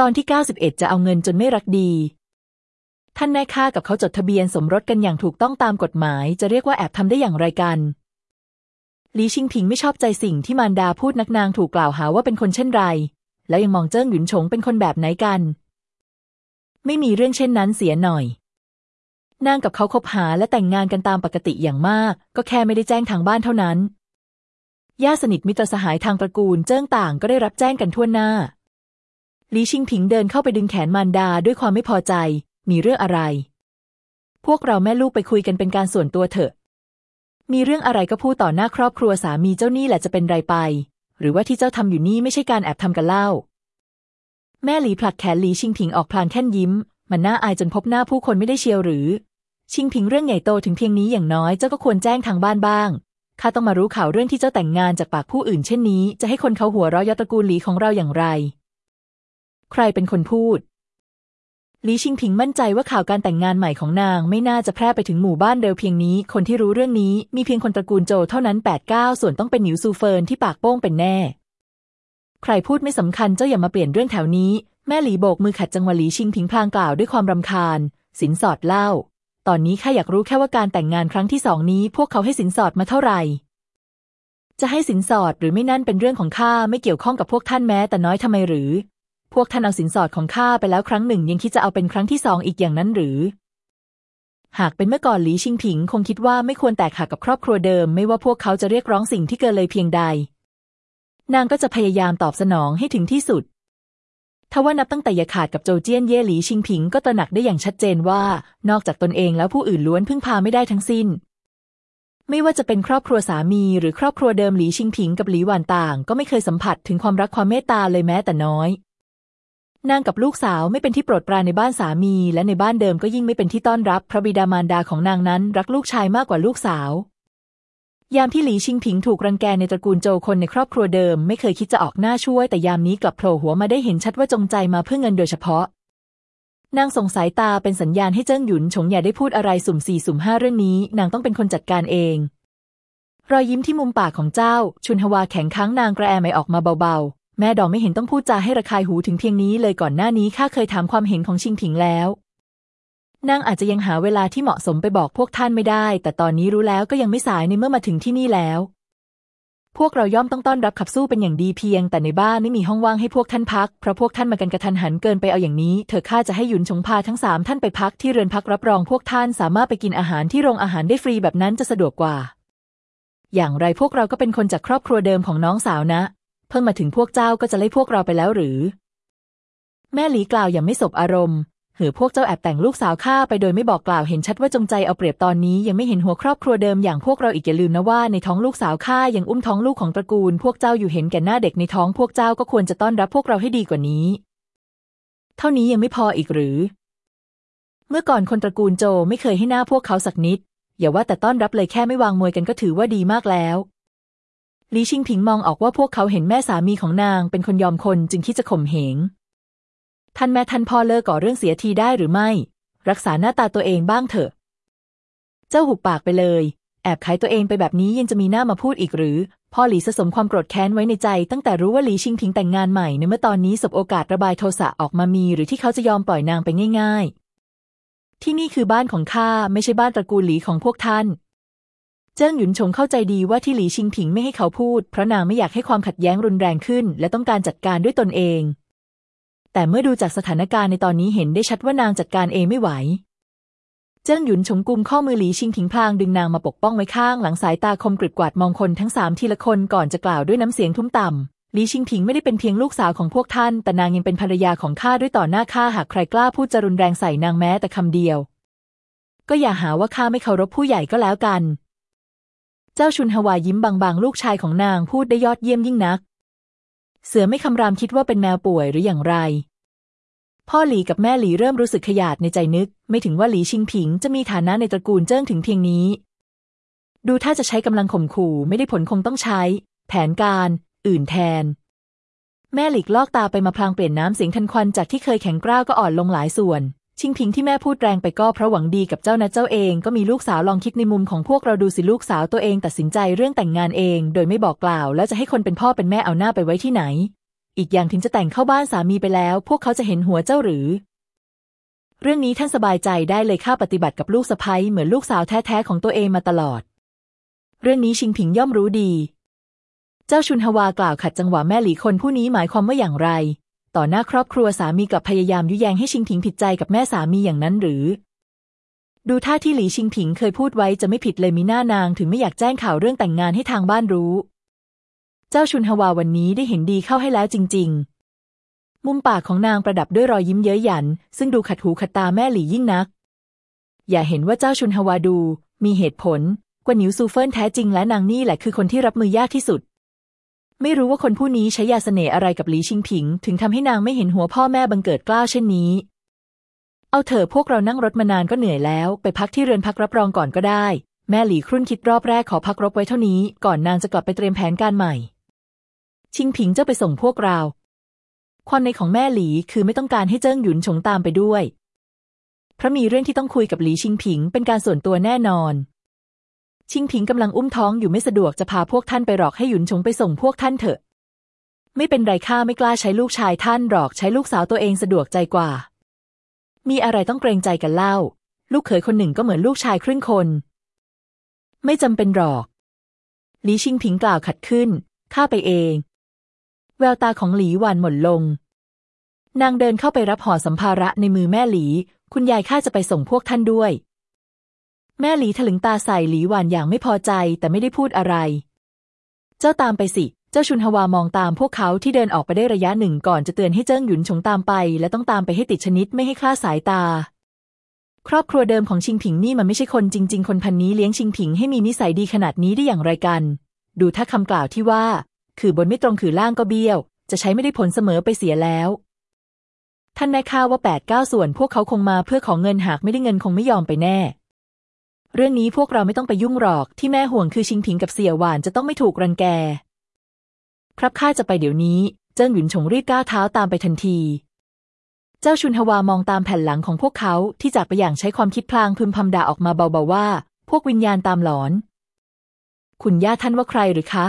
ตอนที่ 91 จะเอาเงินจนไม่รักดี ท่านแม่ข้ากับเขาจดทะเบียนสมรสกันอย่างถูกต้องตามกฎหมาย จะเรียกว่าแอบทำได้อย่างไรกันลีชิงพิงไม่ชอบใจสิ่งที่มารดาพูดนักนางถูกกล่าวหาว่าเป็นคนเช่นไร แล้วยังมองเจิ้งหยุนฉงเป็นคนแบบไหนกัน ไม่มีเรื่องเช่นนั้นเสียหน่อย นางกับเขาคบหาและแต่งงานกันตามปกติอย่างมาก ก็แค่ไม่ได้แจ้งทางบ้านเท่านั้นญาติสนิทมิตรสหายทางตระกูลเจิ้งต่างก็ได้รับแจ้งกันทั่วหน้า ลีชิงผิงเดินเข้าไปดึงแขนมารดาด้วยความไม่พอใจ มีเรื่องอะไร พวกเราแม่ลูกไปคุยกันเป็นการส่วนตัวเถอะ มีเรื่องอะไรก็พูดต่อหน้าครอบครัวสามีเจ้านี่แหละจะเป็นไรไป หรือว่าที่เจ้าทำอยู่นี่ไม่ใช่การแอบทำกันเล่า แม่หลีผลักแขนหลีชิงผิงออกพลางแค่นยิ้ม มันน่าอายจนพบหน้าผู้คนไม่ได้เชียวหรือ ชิงผิงเรื่องใหญ่โตถึงเพียงนี้อย่างน้อยเจ้าก็ควรแจ้งทางบ้านบ้างข้าต้องมารู้ข่าวเรื่องที่เจ้าแต่งงานจากปากผู้อื่นเช่นนี้ จะให้คนเขาหัวเราะเยาะตระกูลหลีของเราอย่างไร ใครเป็นคนพูดหลีชิงผิงมั่นใจว่าข่าวการแต่งงานใหม่ของนางไม่น่าจะแพร่ไปถึงหมู่บ้านเร็วเพียงนี้ คนที่รู้เรื่องนี้มีเพียงคนตระกูลโจเท่านั้นแปดเก้าส่วนต้องเป็นหนิวซูเฟินที่ปากโป้งเป็นแน่ ใครพูดไม่สำคัญเจ้าอย่ามาเปลี่ยนเรื่องแถวนี้ แม่หลีโบกมือขัดจังหวะหลีชิงผิงพลางกล่าวด้วยความรำคาญ สินสอดเล่า ตอนนี้ข้าอยากรู้แค่ว่าการแต่งงานครั้งที่สองนี้ พวกเขาให้สินสอดมาเท่าไหร่จะให้สินสอดหรือไม่นั่นเป็นเรื่องของข้าไม่เกี่ยวข้องกับพวกท่านแม้แต่น้อยทำไมหรือ พวกท่านเอาสินสอดของข้าไปแล้วครั้งหนึ่งยังคิดจะเอาเป็นครั้งที่สองอีกอย่างนั้นหรือ หากเป็นเมื่อก่อนหลีชิงผิง คงคิดว่าไม่ควรแตกหักกับครอบครัวเดิม ไม่ว่าพวกเขาจะเรียกร้องสิ่งที่เกินเลยเพียงใด นางก็จะพยายามตอบสนองให้ถึงที่สุดทว่านับตั้งแต่ยาขาดกับโจเจี้ยนเย่หลีชิงผิงก็ตระหนักได้อย่างชัดเจนว่า นอกจากตนเองแล้วผู้อื่นล้วนพึ่งพาไม่ได้ทั้งสิ้น ไม่ว่าจะเป็นครอบครัวสามีหรือครอบครัวเดิมหลีชิงผิงกับหลีหวานต่าง ก็ไม่เคยสัมผัสถึงความรักความเมตตาเลยแม้แต่น้อย นางกับลูกสาวไม่เป็นที่โปรดปรานในบ้านสามี และในบ้านเดิมก็ยิ่งไม่เป็นที่ต้อนรับ พระบิดามารดาของนางนั้นรักลูกชายมากกว่าลูกสาว ยามที่หลีชิงผิงถูกรังแกในตระกูลโจคนในครอบครัวเดิม ไม่เคยคิดจะออกหน้าช่วย แต่ยามนี้กลับโผล่หัวมาได้เห็นชัดว่าจงใจมาเพื่อเงินโดยเฉพาะ นางส่งสายตาเป็นสัญญาณให้เจิ้งหยุนฉงอย่าได้พูดอะไรสุ่มสี่สุ่มห้าเรื่องนี้ นางต้องเป็นคนจัดการเองรอยยิ้มที่มุมปากของเจ้า ชุนฮวาแข็งค้างนางกระแอไม่ออกมาเบาๆ แม่ดอกไม่เห็นต้องพูดจาให้ระคายหูถึงเพียงนี้เลยก่อนหน้านี้ข้าเคยถามความเห็นของชิงผิงแล้วนางอาจจะยังหาเวลาที่เหมาะสมไปบอกพวกท่านไม่ได้ แต่ตอนนี้รู้แล้วก็ยังไม่สายในเมื่อมาถึงที่นี่แล้ว พวกเราย่อมต้องต้อนรับขับสู้เป็นอย่างดีเพียง แต่ในบ้านไม่มีห้องว่างให้พวกท่านพัก เพราะพวกท่านมากันกระทันหันเกินไปเอาอย่างนี้ เธอข้าจะให้หยุนชงพาทั้งสามท่านไปพักที่เรือนพักรับรองพวกท่านสามารถไปกินอาหารที่โรงอาหารได้ฟรีแบบนั้นจะสะดวกกว่า อย่างไรพวกเราก็เป็นคนจากครอบครัวเดิมของน้องสาวนะ เพิ่งมาถึงพวกเจ้าก็จะไล่พวกเราไปแล้วหรือ แม่หลีกล่าวอย่างไม่สบอารมณ์เหือพวกเจ้าแอบแต่งลูกสาวข้าไปโดยไม่บอกกล่าวเห็นชัดว่าจงใจเอาเปรียบตอนนี้ยังไม่เห็นหัวครอบครัวเดิมอย่างพวกเราอีกอย่าลืมนะว่าในท้องลูกสาวข้ายังอุ้มท้องลูกของตระกูล พวกเจ้าอยู่เห็นแก่หน้าเด็กในท้องพวกเจ้าก็ควรจะต้อนรับพวกเราให้ดีกว่านี้ เท่านี้ยังไม่พออีกหรือ เมื่อก่อนคนตระกูลโจไม่เคยให้หน้าพวกเขาสักนิด อย่าว่าแต่ต้อนรับเลยแค่ไม่วางมวยกันก็ถือว่าดีมากแล้ว ลีชิงผิงมองออกว่าพวกเขาเห็นแม่สามีของนางเป็นคนยอมคนจึงคิดจะข่มเหงท่านแม่ท่านพ่อเลิกก่อเรื่องเสียทีได้หรือไม่ รักษาหน้าตาตัวเองบ้างเถอะ เจ้าหุบปากไปเลย แอบขายตัวเองไปแบบนี้ยังจะมีหน้ามาพูดอีกหรือ พ่อหลีสะสมความโกรธแค้นไว้ในใจ ตั้งแต่รู้ว่าหลีชิงผิงแต่งงานใหม่ในเมื่อตอนนี้สบโอกาสระบายโทสะออกมามี หรือที่เขาจะยอมปล่อยนางไปง่าย ๆ ที่นี่คือบ้านของข้าไม่ใช่บ้านตระกูลหลีของพวกท่าน เจิ้งหยุนชงเข้าใจดีว่าที่หลีชิงผิงไม่ให้เขาพูด เพราะนางไม่อยากให้ความขัดแย้งรุนแรงขึ้น และต้องการจัดการด้วยตนเอง แต่เมื่อดูจากสถานการณ์ในตอนนี้เห็นได้ชัดว่านางจัดการเองไม่ไหว เจิ้งหยุนชงกุมข้อมือหลีชิงผิงพลางดึงนางมาปกป้องไว้ข้างหลังสายตาคมกริบกวาดมองคนทั้งสามทีละคนก่อนจะกล่าวด้วยน้ำเสียงทุ้มต่ำหลีชิงผิงไม่ได้เป็นเพียงลูกสาวของพวกท่าน แต่นางยังเป็นภรรยาของข้าด้วยต่อหน้าข้าหากใครกล้าพูดจะรุนแรงใส่นางแม้แต่คำเดียว ก็อย่าหาว่าข้าไม่เคารพผู้ใหญ่ก็แล้วกัน เจ้าชุนฮวายิ้มบางๆ ลูกชายของนางพูดได้ยอดเยี่ยมยิ่งนัก เสือไม่คำรามคิดว่าเป็นแมวป่วยหรืออย่างไร พ่อหลีกับแม่หลีเริ่มรู้สึกขยาดในใจนึก ไม่ถึงว่าหลีชิงผิงจะมีฐานะในตระกูลเจิ้งถึงเพียงนี้ ดูถ้าจะใช้กำลังข่มขู่ไม่ได้ผลคงต้องใช้ แผนการ อื่นแทน แม่หลีกลอกตาไปมาพลางเปลี่ยนน้ำเสียงทันควันจากที่เคยแข็งกร้าวก็อ่อนลงหลายส่วน ชิงพิงที่แม่พูดแรงไปก็เพราะหวังดีกับเจ้านะเจ้าเองก็มีลูกสาวลองคิดในมุมของพวกเราดูสิลูกสาวตัวเองตัดสินใจเรื่องแต่งงานเอง โดยไม่บอกกล่าว แล้วจะให้คนเป็นพ่อเป็นแม่เอาหน้าไปไว้ที่ไหน อีกอย่างถึงจะแต่งเข้าบ้านสามีไปแล้ว พวกเขาจะเห็นหัวเจ้าหรือ เรื่องนี้ท่านสบายใจได้เลยข้าปฏิบัติกับลูกสะใภ้เหมือนลูกสาวแท้ๆของตัวเองมาตลอด เรื่องนี้ชิงผิงย่อมรู้ดี เจ้าชุนฮวากล่าวขัดจังหวะแม่หลีคนผู้นี้หมายความว่าอย่างไร ต่อหน้าครอบครัวสามีกับพยายามยุแยงให้ชิงผิงผิดใจกับแม่สามีอย่างนั้นหรือ ดูท่าที่หลีชิงผิงเคยพูดไว้จะไม่ผิดเลยมีหน้านางถึงไม่อยากแจ้งข่าวเรื่องแต่งงานให้ทางบ้านรู้ เจ้าชุนฮวาวันนี้ได้เห็นดีเข้าให้แล้วจริง ๆ มุมปากของนางประดับด้วยรอยยิ้มเย้ยหยัน ซึ่งดูขัดหูขัดตาแม่หลียิ่งนัก อย่าเห็นว่าเจ้าชุนฮวาดู มีเหตุผล กว่านิวซูเฟินแท้จริงและนางนี่แหละคือคนที่รับมือยากที่สุด ไม่รู้ว่าคนผู้นี้ใช้ยาเสน่ห์อะไรกับหลีชิงผิง ถึงทำให้นางไม่เห็นหัวพ่อแม่บังเกิดกล้าเช่นนี้ เอาเถอะพวกเรานั่งรถมานานก็เหนื่อยแล้ว ไปพักที่เรือนพักรับรองก่อนก็ได้ แม่หลีครุ่นคิดรอบแรกขอพักรบไว้เท่านี้ ก่อนนางจะกลับไปเตรียมแผนการใหม่ ชิงผิงจ้าไปส่งพวกเรา ความในของแม่หลีคือไม่ต้องการให้เจิ้งหยุนฉงตามไปด้วย เพราะมีเรื่องที่ต้องคุยกับหลีชิงผิงเป็นการส่วนตัวแน่นอน ชิงผิงกำลังอุ้มท้องอยู่ไม่สะดวกจะพาพวกท่านไปหลอกให้หยุนฉงไปส่งพวกท่านเถอะ ไม่เป็นไรข้าไม่กล้าใช้ลูกชายท่านหรอกใช้ลูกสาวตัวเองสะดวกใจกว่า มีอะไรต้องเกรงใจกันเล่า ลูกเขยคนหนึ่งก็เหมือนลูกชายครึ่งคน ไม่จำเป็นหรอกหลีชิงผิงกล่าวขัดขึ้นข้าไปเอง แววตาของหลีหวานหม่นลง นางเดินเข้าไปรับห่อสัมภาระในมือแม่หลี คุณยายข้าจะไปส่งพวกท่านด้วย แม่หลีถลึงตาใส่หลีหวานอย่างไม่พอใจแต่ไม่ได้พูดอะไร เจ้าตามไปสิ เจ้าชุนฮวามองตามพวกเขาที่เดินออกไปได้ระยะหนึ่งก่อนจะเตือนให้เจิ้งหยุนฉงตามไป และต้องตามไปให้ติดชนิดไม่ให้คลาดสายตา ครอบครัวเดิมของชิงผิงนี่มันไม่ใช่คนจริง ๆ คนพันนี้เลี้ยงชิงผิงให้มีนิสัยดีขนาดนี้ได้อย่างไรกัน ดูถ้าคำกล่าวที่ว่า คือบนไม่ตรงคือล่างก็เบี้ยว จะใช้ไม่ได้ผลเสมอไปเสียแล้วท่านแน่ข้าว่าแปดเก้าส่วนพวกเขาคงมาเพื่อของเงินหากไม่ได้เงินคงไม่ยอมไปแน่ เรื่องนี้พวกเราไม่ต้องไปยุ่งหรอกที่แม่ห่วงคือชิงผิงกับเสี่ยหวานจะต้องไม่ถูกรังแก ครับข้าจะไปเดี๋ยวนี้เจิ้งหยุนฉงรีบก้าวเท้าตามไปทันที เจ้าชุนฮวามองตามแผ่นหลังของพวกเขาที่จากไปอย่างใช้ความคิดพลางพึมพำด่าออกมาเบาๆว่า พวกวิญญาณตามหลอน คุณย่าท่านว่าใครหรือคะ